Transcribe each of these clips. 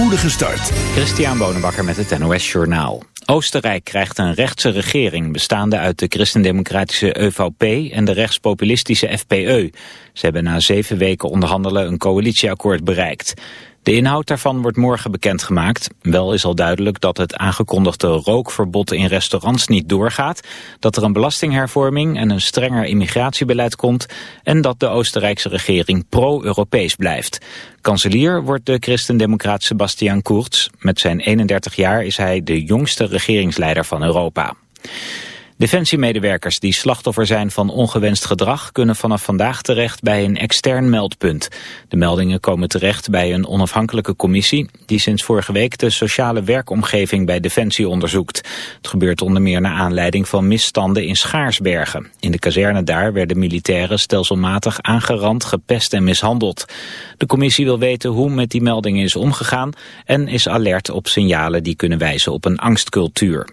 spoedige start. Christian Bonenbakker met het NOS Journaal. Oostenrijk krijgt een rechtse regering bestaande uit de christendemocratische EVP en de rechtspopulistische FPE. Ze hebben na zeven weken onderhandelen een coalitieakkoord bereikt. De inhoud daarvan wordt morgen bekendgemaakt. Wel is al duidelijk dat het aangekondigde rookverbod in restaurants niet doorgaat, dat er een belastinghervorming en een strenger immigratiebeleid komt en dat de Oostenrijkse regering pro-Europees blijft. Kanselier wordt de christendemocraat Sebastian Kurz. Met zijn 31 jaar is hij de jongste regeringsleider van Europa. Defensiemedewerkers die slachtoffer zijn van ongewenst gedrag kunnen vanaf vandaag terecht bij een extern meldpunt. De meldingen komen terecht bij een onafhankelijke commissie die sinds vorige week de sociale werkomgeving bij Defensie onderzoekt. Het gebeurt onder meer naar aanleiding van misstanden in Schaarsbergen. In de kazerne daar werden militairen stelselmatig aangerand, gepest en mishandeld. De commissie wil weten hoe met die meldingen is omgegaan en is alert op signalen die kunnen wijzen op een angstcultuur.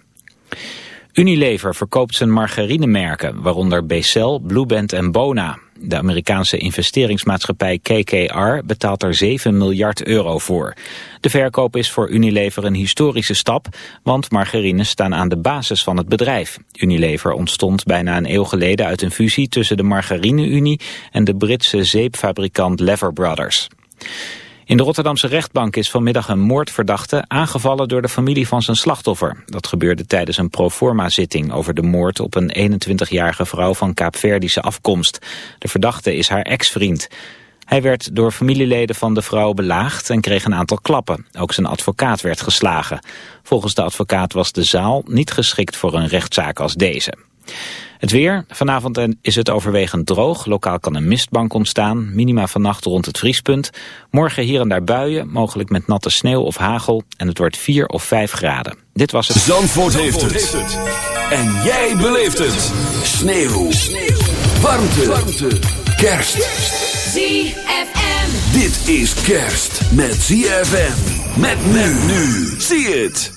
Unilever verkoopt zijn margarinemerken, waaronder Becel, Blueband en Bona. De Amerikaanse investeringsmaatschappij KKR betaalt er 7 miljard euro voor. De verkoop is voor Unilever een historische stap, want margarines staan aan de basis van het bedrijf. Unilever ontstond bijna een eeuw geleden uit een fusie tussen de Margarine-Unie en de Britse zeepfabrikant Lever Brothers. In de Rotterdamse rechtbank is vanmiddag een moordverdachte aangevallen door de familie van zijn slachtoffer. Dat gebeurde tijdens een proforma-zitting over de moord op een 21-jarige vrouw van Kaapverdische afkomst. De verdachte is haar ex-vriend. Hij werd door familieleden van de vrouw belaagd en kreeg een aantal klappen. Ook zijn advocaat werd geslagen. Volgens de advocaat was de zaal niet geschikt voor een rechtszaak als deze. Het weer. Vanavond is het overwegend droog. Lokaal kan een mistbank ontstaan. Minima vannacht rond het vriespunt. Morgen hier en daar buien, mogelijk met natte sneeuw of hagel. En het wordt 4 of 5 graden. Dit was het... Zandvoort, heeft, het. En jij beleeft het. Sneeuw. sneeuw. Warmte. Warmte. Kerst. ZFM. Dit is kerst met ZFM. Met men nu. Zie het.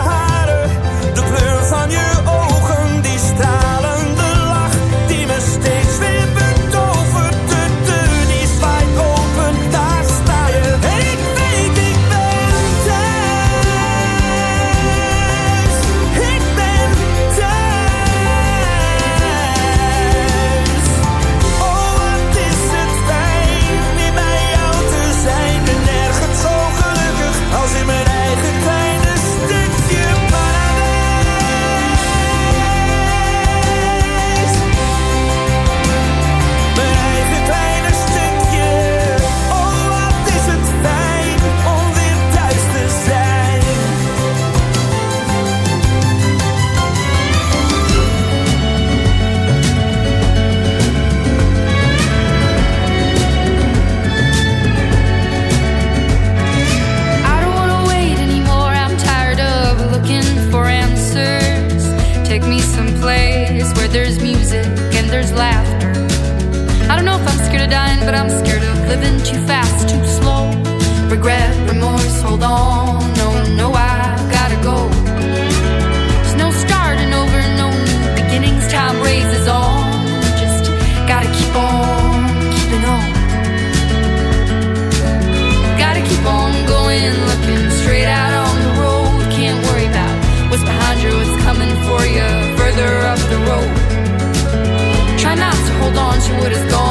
what is gone.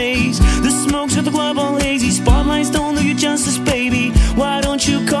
Club all hazy. Spotlights don't do you justice, baby. Why don't you come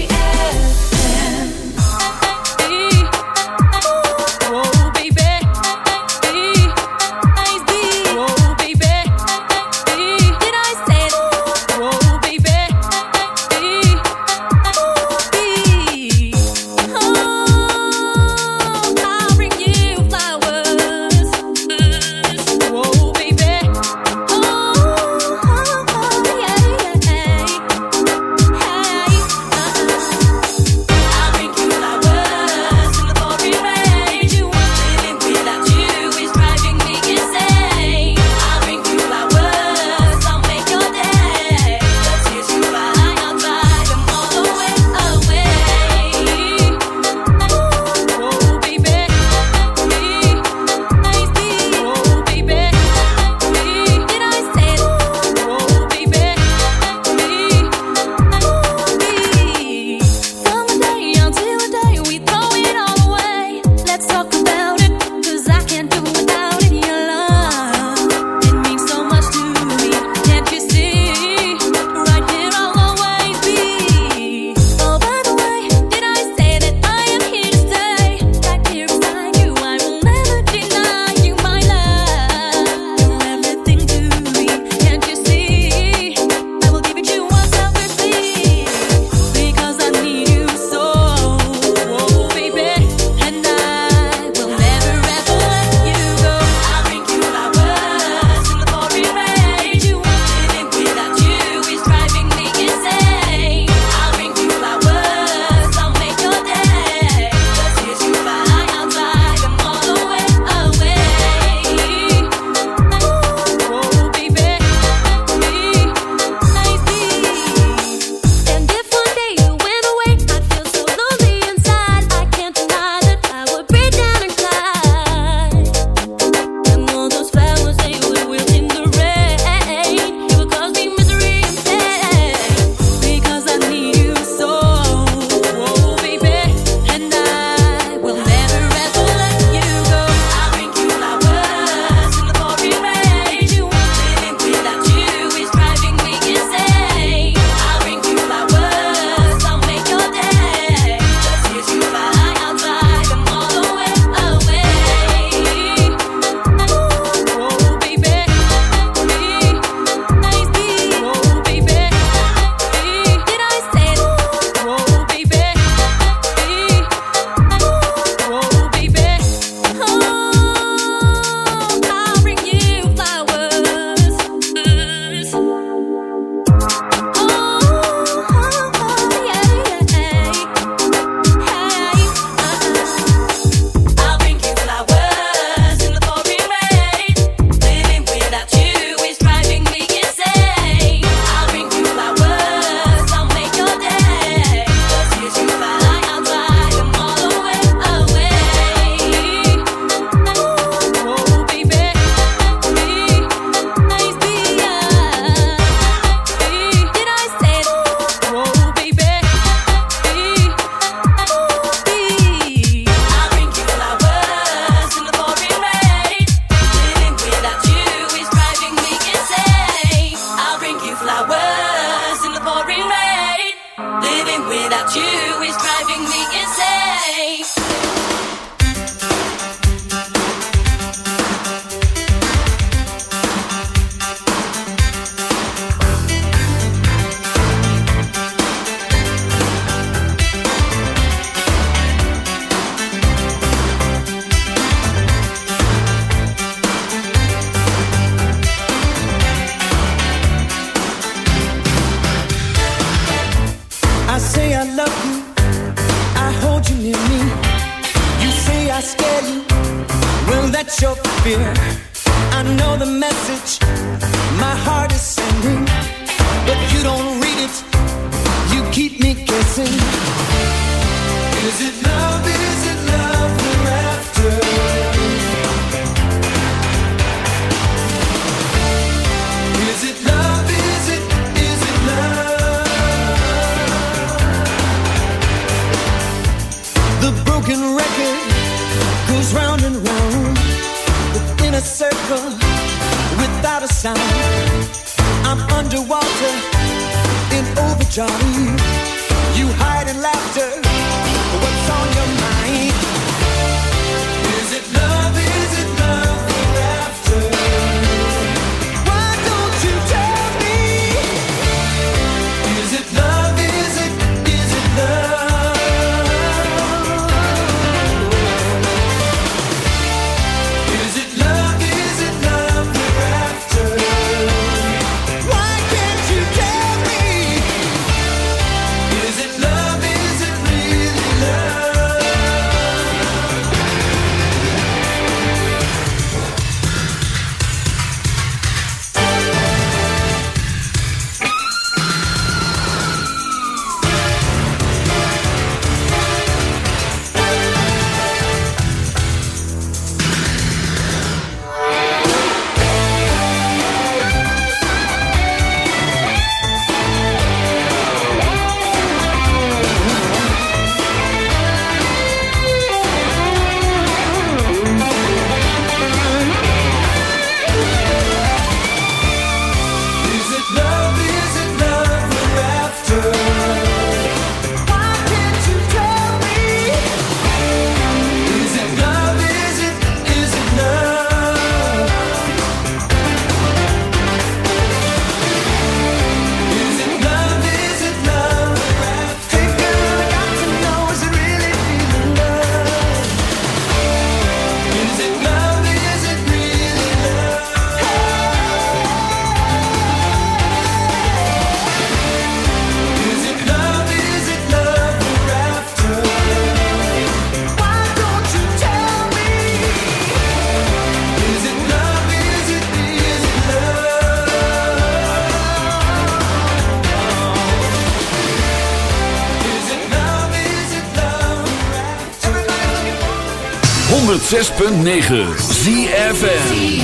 106.9 ZFM.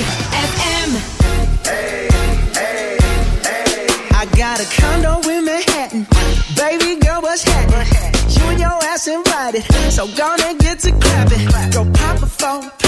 I got a condo in Manhattan. Baby girl, what's happening? You and your ass invited. So gonna get to clapping. Go pop a plan.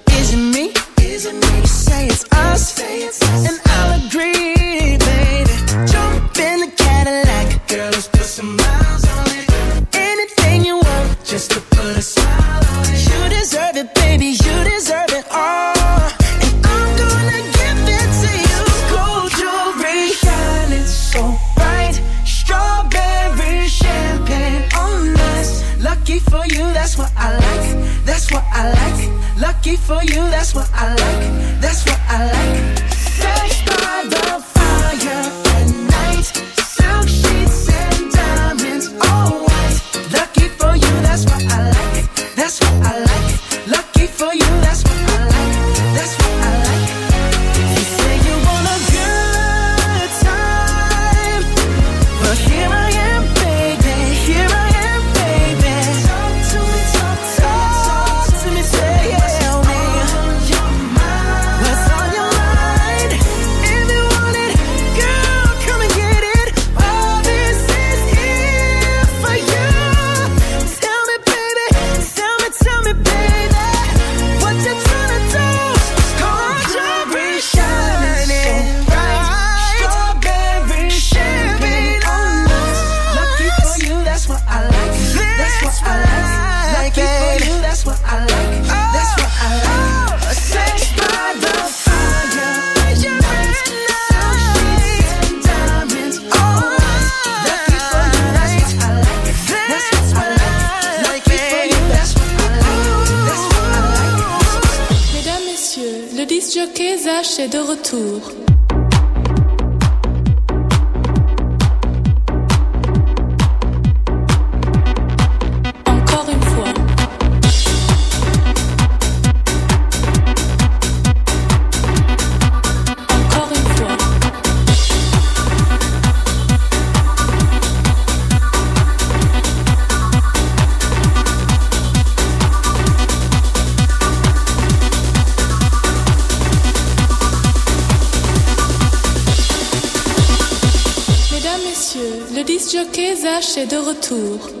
De retour.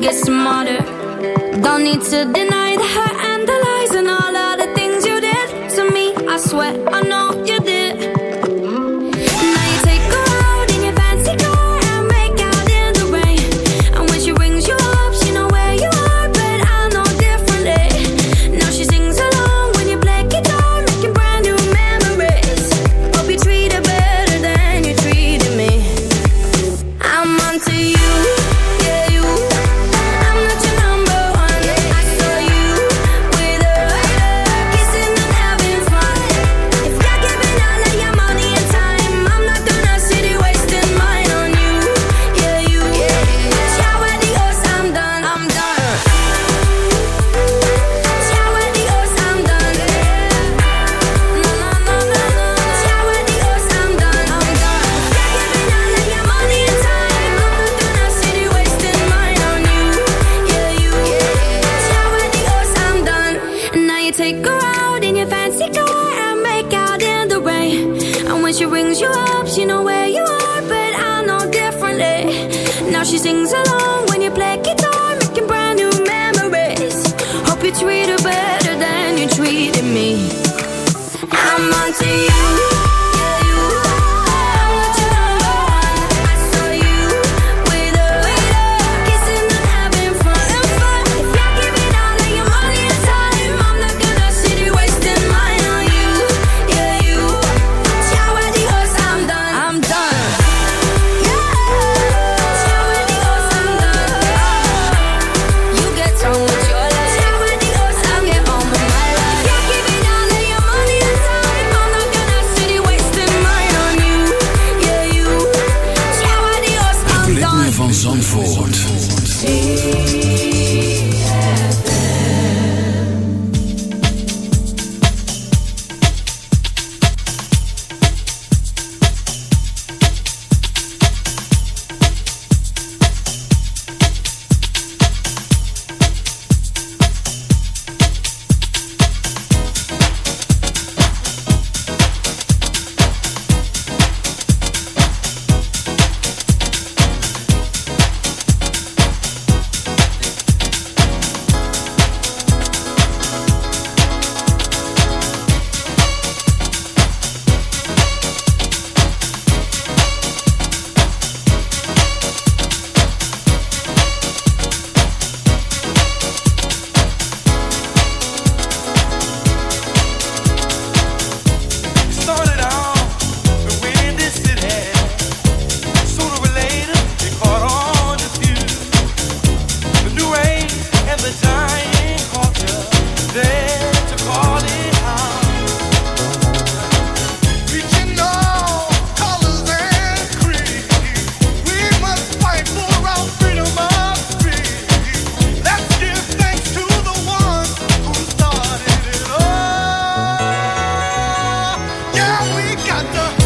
to get some money. got the